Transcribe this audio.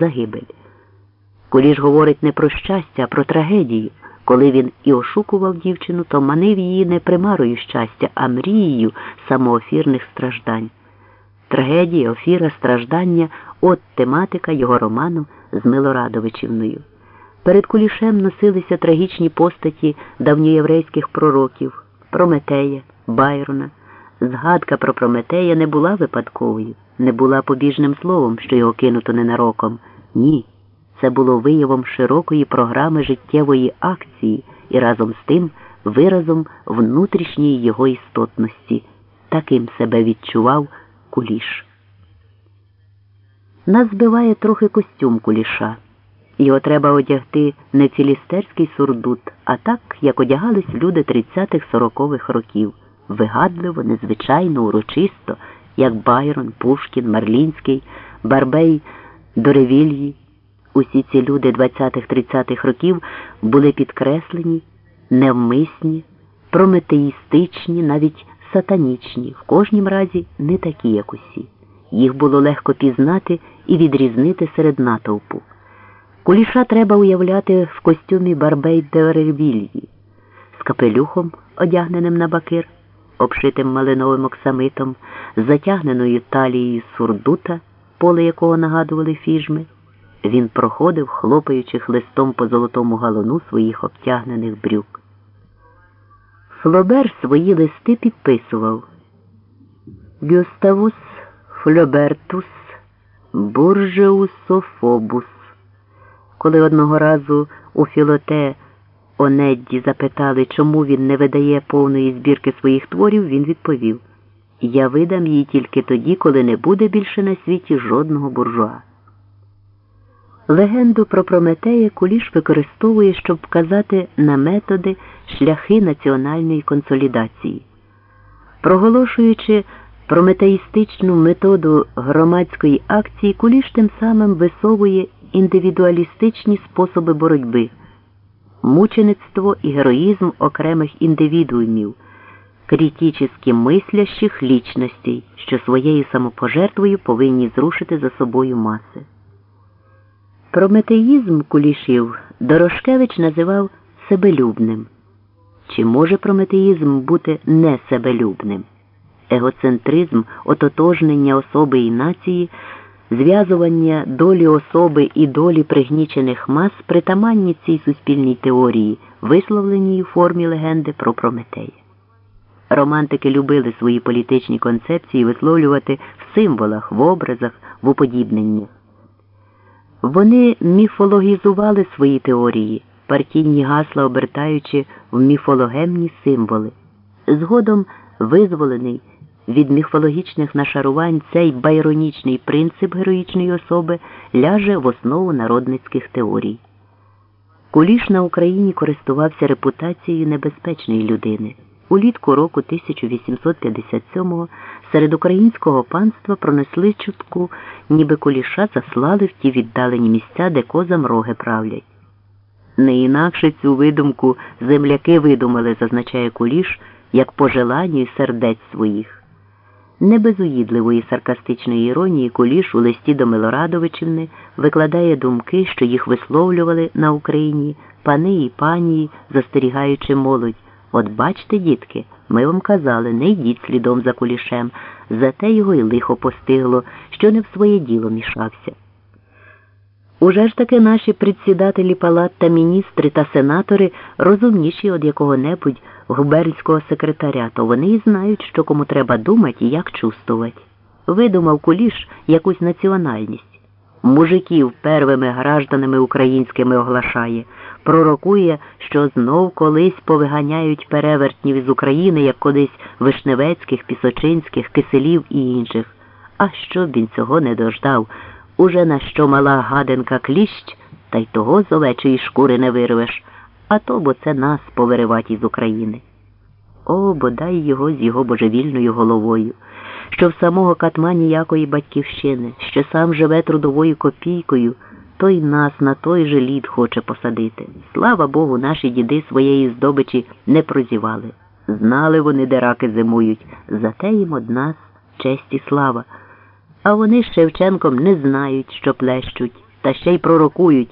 загибель. Куліш говорить не про щастя, а про трагедію. Коли він і ошукував дівчину, то манив її не примарою щастя, а мрією самоофірних страждань. Трагедія, офіра, страждання от тематика його роману з Милорадовичівною. Перед кулішем носилися трагічні постаті давньоєврейських пророків Прометея, Байрона. Згадка про Прометея не була випадковою, не була побіжним словом, що його кинуто ненароком. Ні. Це було виявом широкої програми життєвої акції і разом з тим виразом внутрішньої його істотності. Таким себе відчував куліш. Нас збиває трохи костюм куліша. Його треба одягти не філістерський сурдут, а так, як одягались люди 30-х-40-х років, вигадливо, незвичайно, урочисто, як Байрон, Пушкін, Марлінський, Барбей, Доревільї. Усі ці люди 20-30-х років були підкреслені, невмисні, прометеїстичні, навіть сатанічні, в кожнім разі не такі, як усі. Їх було легко пізнати і відрізнити серед натовпу. Куліша треба уявляти в костюмі Барбей Деревільї, з капелюхом, одягненим на бакир, обшитим малиновим оксамитом, затягненою талією сурдута, поле якого нагадували фіжми. Він проходив, хлопаючи хлистом по золотому галону своїх обтягнених брюк. Флобер свої листи підписував Гюставус Фльобертус Буржеусофобус. Коли одного разу у Філоте Онедді запитали, чому він не видає повної збірки своїх творів, він відповів Я видам її тільки тоді, коли не буде більше на світі жодного буржуа. Легенду про Прометея Куліш використовує, щоб вказати на методи шляхи національної консолідації. Проголошуючи прометеїстичну методу громадської акції, Куліш тим самим висовує індивідуалістичні способи боротьби, мучеництво і героїзм окремих індивідуумів, критически мислящих лічностей, що своєю самопожертвою повинні зрушити за собою маси. Прометеїзм кулішів Дорошкевич називав себелюбним. Чи може прометеїзм бути не себелюбним? Егоцентризм, ототожнення особи і нації, зв'язування долі особи і долі пригнічених мас притаманні цій суспільній теорії, висловленій у формі легенди про Прометея. Романтики любили свої політичні концепції висловлювати в символах, в образах, в уподібненнях. Вони міфологізували свої теорії, партійні гасла обертаючи в міфологемні символи. Згодом визволений від міфологічних нашарувань цей байронічний принцип героїчної особи ляже в основу народницьких теорій. Куліш на Україні користувався репутацією небезпечної людини. Улітку року 1857-го серед українського панства пронесли чутку, ніби куліша заслали в ті віддалені місця, де козам роги правлять. Не інакше цю видумку земляки видумали, зазначає куліш, як пожеланню сердець своїх. Не без уїдливої саркастичної іронії куліш у листі до Милорадовичівни викладає думки, що їх висловлювали на Україні пани і панії, застерігаючи молодь. От бачте, дітки, ми вам казали, не йдіть слідом за кулішем, зате його й лихо постигло, що не в своє діло мішався. Уже ж таки наші предсідателі палат та міністри та сенатори розумніші від якого-небудь губернського секретаря, то вони і знають, що кому треба думати і як чувствувати. Видумав куліш якусь національність. Мужиків первими гражданами українськими оглашає пророкує, що знов колись повиганяють перевертнів із України, як колись Вишневецьких, Пісочинських, Киселів і інших. А щоб він цього не дождав, уже на що мала гаденка кліщ, та й того з овечої шкури не вирвеш, а то бо це нас повиривать із України. О, бодай його з його божевільною головою, що в самого катма ніякої батьківщини, що сам живе трудовою копійкою той нас на той же лід хоче посадити. Слава Богу, наші діди своєї здобичі не прозівали. Знали вони, де раки зимують, зате їм од нас честь і слава. А вони з Шевченком не знають, що плещуть. та ще й пророкують